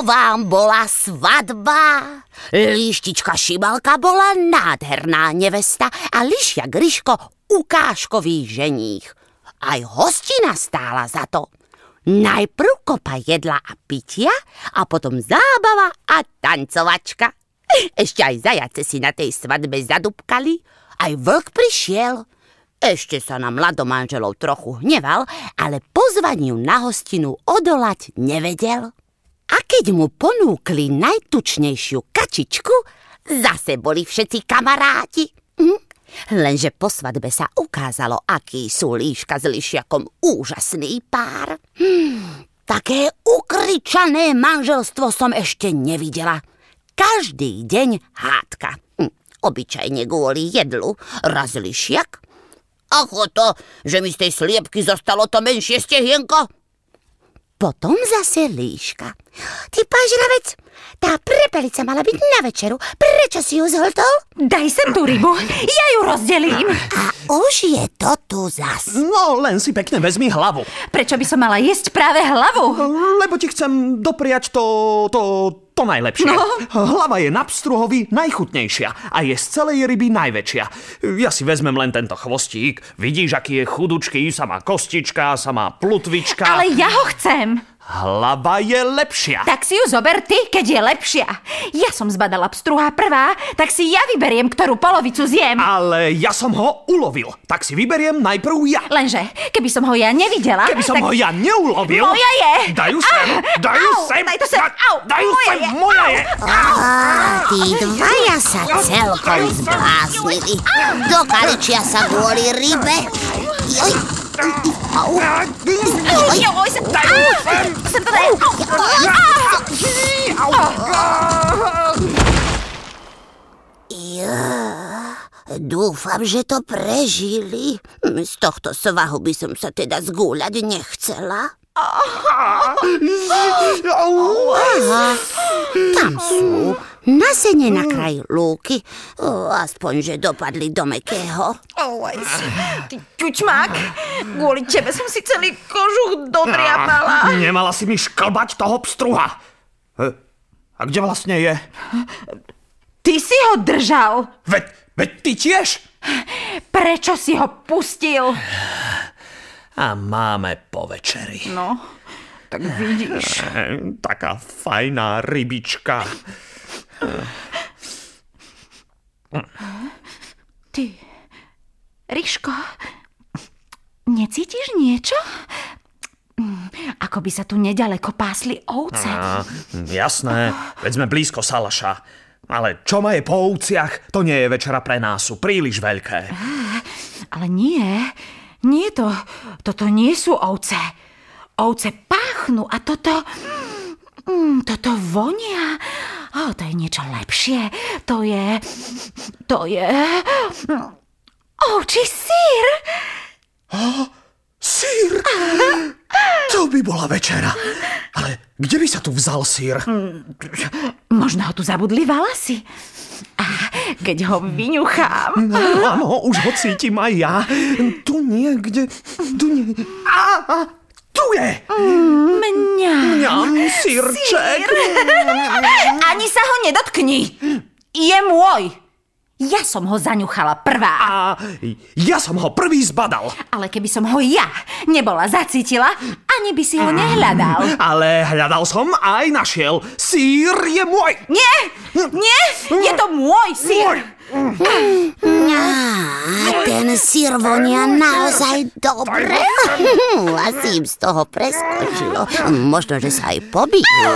To vám bola svadba. Líštička Šibalka bola nádherná nevesta a Lišia Gryško ukážkový ženích. Aj hostina stála za to. Najprv kopa jedla a pitia a potom zábava a tancovačka. Ešte aj zajace si na tej svadbe zadubkali, aj vlk prišiel. Ešte sa na mladomanželov trochu hneval, ale pozvaniu na hostinu odolať nevedel. A keď mu ponúkli najtučnejšiu kačičku, zase boli všetci kamaráti. Hm? Lenže po svadbe sa ukázalo, aký sú líška s lišiakom úžasný pár. Hm, také ukričané manželstvo som ešte nevidela. Každý deň hádka. Hm, obyčajne kvôli jedlu. Raz lišiak, ako to, že mi z tej sliepky zostalo to menšie stehienko? Potom zase líška. Ty pažravec, tá prepelica mala byť na večeru. Prečo si ju zhltol? Daj sem tú rybu, ja ju rozdelím. A už je to tu zas. No, len si pekne vezmi hlavu. Prečo by som mala jesť práve hlavu? Lebo ti chcem dopriať to, to, to najlepšie. No. Hlava je na pstruhovi najchutnejšia a je z celej ryby najväčšia. Ja si vezmem len tento chvostík. Vidíš, aký je chudučký, sama kostička, sama plutvička. Ale ja ho chcem. Hlava je lepšia. Tak si ju zober ty, keď je lepšia. Ja som zbadala pstruha prvá, tak si ja vyberiem, ktorú polovicu zjem. Ale ja som ho ulovil, tak si vyberiem najprv ja. Lenže, keby som ho ja nevidela... Keby som tak... ho ja neulovil... Moja je! Dajú sem! Dajú Au, sem! daj to sem! Da- Au, Dajú moja sem! je! Moja je! Tí dvaja sa celkom zbláznili. Do kaličia sa kvôli rybe. Joj. Au. Oj. Joj, sem, Au, sem to daj! Dúfam, že to prežili. Z tohto svahu by som sa teda zgúľať nechcela. Aha, tam sú. Na sene na kraji lúky. Aspoň, že dopadli do mekého. Oj, ty ťučmák, kvôli tebe som si celý kožuch dodriapala. Nemala si mi šklbať toho pstruha. A kde vlastne je? Ty si ho držal. Veď, veď ty tiež? Prečo si ho pustil? A máme po večeri. No, tak vidíš. E, Taká fajná rybička. Ty, Ríško, necítiš niečo? Ako by sa tu nedaleko pásli ovce. A, jasné, veď sme blízko Salaša. Ale čo ma je po ovciach, to nie je večera pre nás, sú príliš veľké. Ale nie, nie to, toto nie sú ovce. Ovce páchnú a toto, mm, toto vonia. O, to je niečo lepšie. To je, to je... Ovčí sír. Sír! To by bola večera. Ale kde by sa tu vzal sír? Možno ho tu zabudli valasy. A keď ho vyňuchám... Áno, už ho cítim aj ja. Tu niekde, tu nie... Á, á, tu je! Mňa. Mňam, sírček. Ani sa ho nedotkni. Je môj. Ja som ho zaňuchala prvá. A ja som ho prvý zbadal. Ale keby som ho ja nebola zacítila, ani by si ho nehľadal. Ale hľadal som a aj našiel. Sír je môj. Nie, nie, je to môj sír. Á, ten sír vonia naozaj dobre. Asi im z toho preskočilo. Možno, že sa aj pobijú.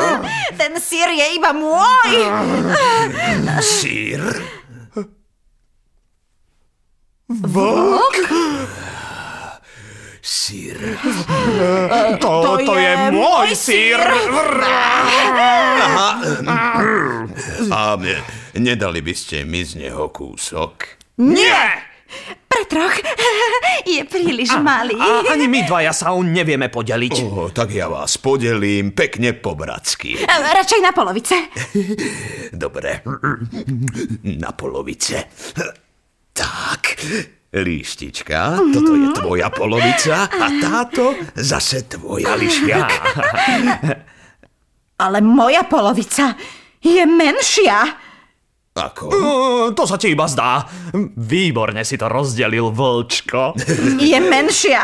Ten sír je iba môj. Sír? Vlk? Sír. To, to, to je je môj sír. A ne- nedali by ste mi z neho kúsok? Nie! Pretroch je príliš malý. A ani my dvaja sa on nevieme podeliť. O, tak ja vás podelím pekne po bratsky. Radšej na polovice. Dobre. Na polovice. Tak. Líštička, toto je tvoja polovica a táto zase tvoja lišia. Ale moja polovica je menšia. Ako? Uh, to sa ti iba zdá. Výborne si to rozdelil, vlčko. Je menšia.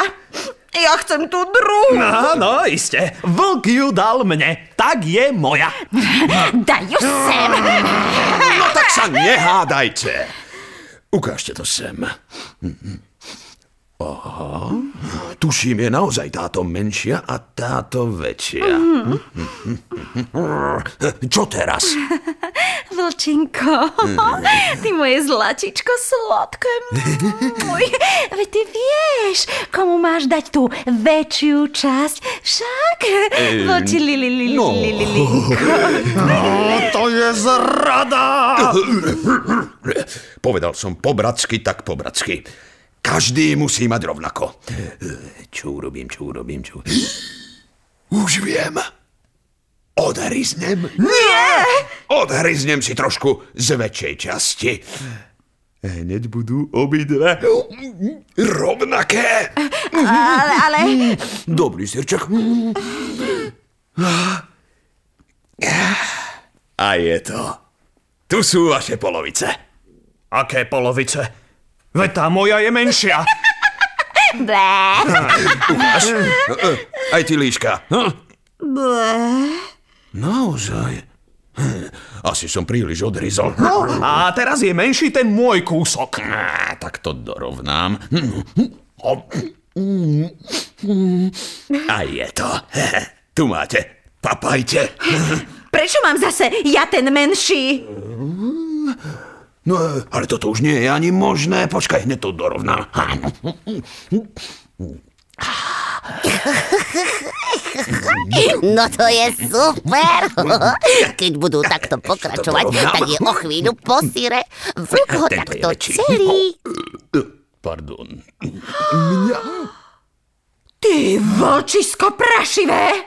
Ja chcem tú druhú. No, no, iste. Vlk ju dal mne. Tak je moja. Daj ju sem. No tak sa nehádajte. Ukážte to sem. Aha, tuším, je naozaj táto menšia a táto väčšia. Čo teraz? Vlčinko, ty moje zlatičko sladké. Môj, veď ty vieš, komu máš dať tú väčšiu časť. Však, vlči li, li, li, no. li, li, li. To je zrada. Povedal som po bratsky, tak po bratsky. Každý musí mať rovnako. Čo urobím, čo urobím, čo... Už viem. Odhryznem? Nie! Odhryznem si trošku z väčšej časti. Hneď budú obidve rovnaké. Ale, ale, Dobrý sirček. A je to. Tu sú vaše polovice. Aké polovice? Veď tá moja je menšia. blé, Ukáž. Aj ty, líška. Blé. Naozaj. Asi som príliš odryzol. A teraz je menší ten môj kúsok. Tak to dorovnám. A je to. Tu máte. Papajte. Prečo mám zase ja ten menší? No, ale toto už nie je ani možné. Počkaj, hneď to dorovnám. No to je super. Keď budú takto pokračovať, tak je o chvíľu po syre. Vlk ho takto celý. Pardon. Ty vlčisko prašivé!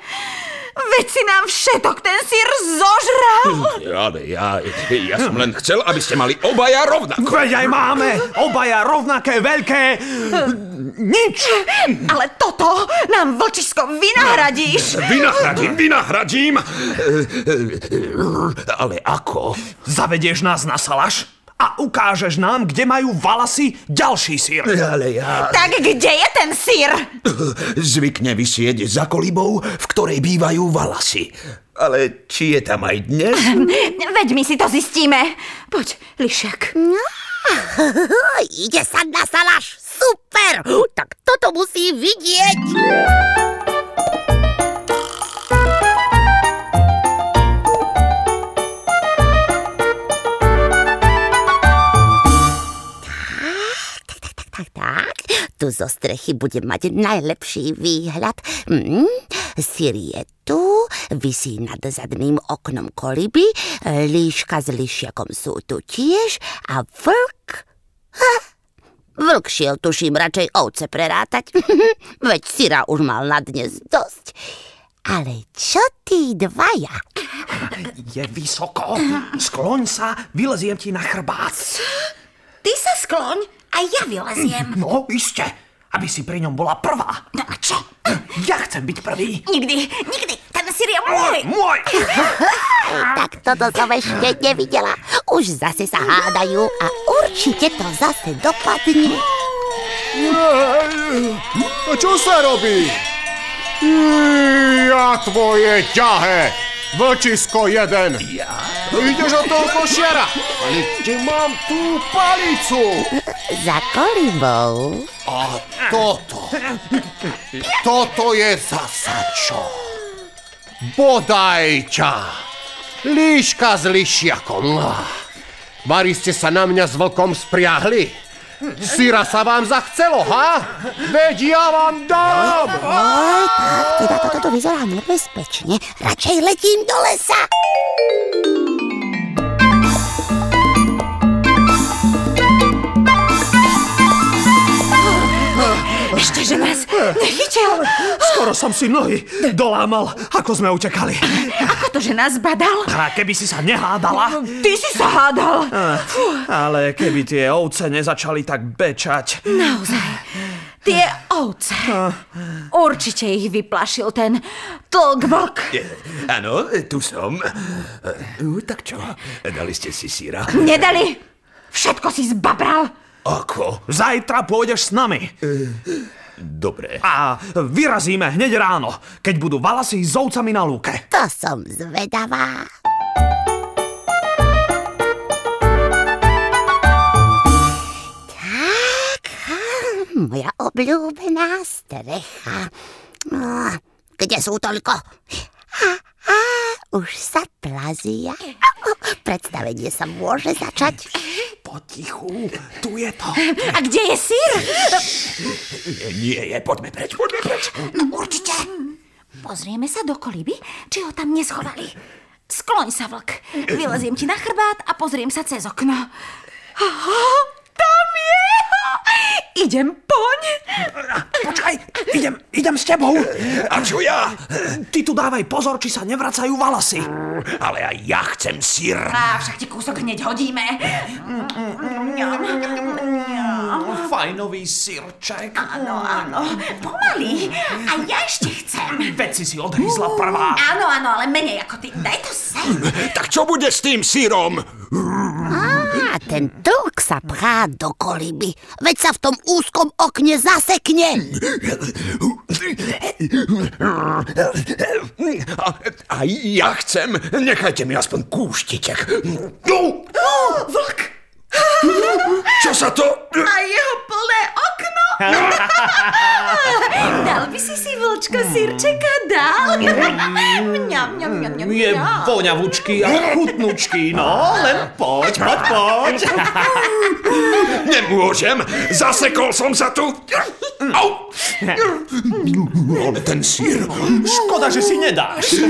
Veď si nám všetok ten sír zožral! Ale ja, ja som len chcel, aby ste mali obaja rovnako. Veď aj máme obaja rovnaké veľké... Nič. Ale toto nám vlčisko vynahradíš! Vynahradím, vynahradím. Ale ako? Zavedieš nás na salaš a ukážeš nám, kde majú valasy ďalší sír. Ale ja... Tak kde je ten sír? Zvykne vysieť za kolibou, v ktorej bývajú valasy. Ale či je tam aj dnes? Veď my si to zistíme. Poď, Lišak. Ide sa na salaš. Super. Tak toto musí vidieť. Tu zo strechy budem mať najlepší výhľad. Mm, Sir je tu, vysí nad zadným oknom koliby, líška s lišiakom sú tu tiež a vlk... Ha, vlk šiel, tuším, radšej ovce prerátať. Veď syra už mal na dnes dosť. Ale čo tí dvaja? Je vysoko. Skloň sa, vyleziem ti na chrbát. Ty sa skloň a ja vyleziem. No, iste. Aby si pri ňom bola prvá. No a čo? Ja chcem byť prvý. Nikdy, nikdy, ten sír je môj. Môj. Tak toto som ešte nevidela. Už zase sa hádajú a určite to zase dopadne. A čo sa robí? Ja tvoje ťahe! Vlčisko jeden! Ja? Ideš od toho košiara? Ale kde mám tú palicu? Za kolibou. A toto? Toto je zasa čo? Bodaj ťa! Líška s lišiakom. Vari ste sa na mňa s vlkom spriahli? Syra sa vám zachcelo, ha? Veď ja vám dám! Oj, tak, teda toto vyzerá nebezpečne. Radšej letím do lesa. Že nás nechytil. Skoro som si nohy dolámal, ako sme utekali. Ako to, že nás badal? A keby si sa nehádala, Ty si sa hádal. ale keby tie ovce nezačali tak bečať. Naozaj. Tie ovce. Určite ich vyplašil ten tlk vlk. Áno, tu som. Tak čo, dali ste si síra? Nedali. Všetko si zbabral. Ako? Zajtra pôjdeš s nami. Dobre. A vyrazíme hneď ráno, keď budú valasy s ovcami na lúke. To som zvedavá. Tak, moja obľúbená strecha. Kde sú toľko? A, a, už sa plazia. Predstavenie sa môže začať. Potichu, tu je to. A kde je sír? Nie je, poďme preč, poďme preč. Určite. Pozrieme sa do koliby, či ho tam neschovali. Skloň sa, vlk. Vyleziem ti na chrbát a pozriem sa cez okno. Aha! Idem poň. Počkaj, idem, idem s tebou. A čo ja? Ty tu dávaj pozor, či sa nevracajú valasy. Ale aj ja chcem sír. A však ti kúsok hneď hodíme. Fajnový sírček. Áno, áno. Pomaly. A ja ešte chcem. Veď si si odhryzla prvá. Áno, áno, ale menej ako ty. Daj to sem. Tak čo bude s tým sírom? A ten tlk sa pchá do koliby. Veď sa v tom úzkom okne zasekne. A, a ja chcem. Nechajte mi aspoň kúštiček. No, Vlk. čo sa to... A jeho plné okno. Dal by si si, vlčko, sírčeka dal? Mňam, mňam, mňam, mňam, Je mňam. voňavučký a chutnučký, no, len poď, poď, poď. Nemôžem. Zasekol som sa tu. Au. Ale ten sír. Škoda, že si nedáš.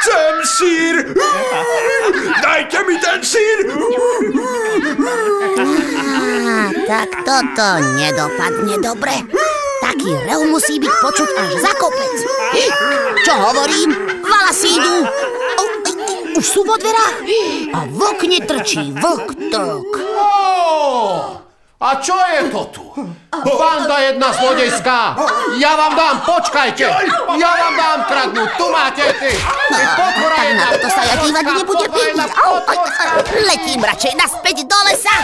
Chcem sír. Dajte mi ten sír. Tak toto nedopadne dobre. Taký rev musí byť počuť až za kopec. Čo hovorím? Valasy idú. O, ej, ej, Už sú vo dverách. A v okne trčí vlk tlk. Ó, A čo je to tu? Banda jedna zlodejská! Ja vám dám, počkajte! Ja vám dám kradnúť, tu máte ty! Ty pochora Tak na toto sa ja dívať nebudem. Letím radšej naspäť do lesa.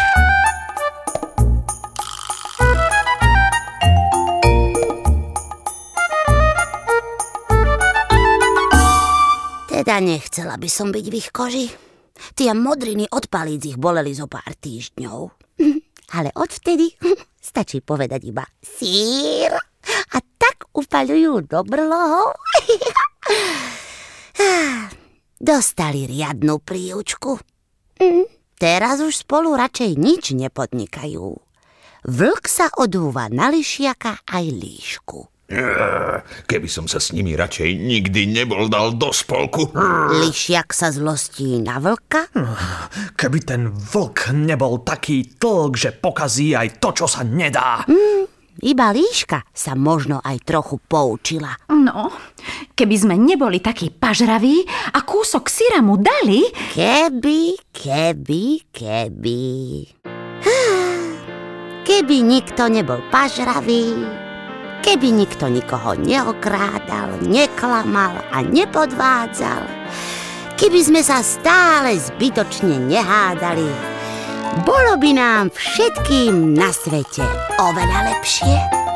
Teda nechcela by som byť v ich koži. Tie modriny od palíc ich boleli zo pár týždňov. Ale odvtedy stačí povedať iba sír a tak upaľujú do brlohov. Dostali riadnu príučku. Teraz už spolu radšej nič nepodnikajú. Vlk sa odúva na lišiaka aj líšku. Keby som sa s nimi radšej nikdy nebol dal do spolku. Lišiak sa zlostí na vlka, Keby ten vlk nebol taký tlk, že pokazí aj to, čo sa nedá. iba líška sa možno aj trochu poučila. No, keby sme neboli takí pažraví a kúsok syra mu dali, Keby, keby, keby. Keby nikto nebol pažravý, keby nikto nikoho neokrádal, neklamal a nepodvádzal, keby sme sa stále zbytočne nehádali, bolo by nám všetkým na svete oveľa lepšie.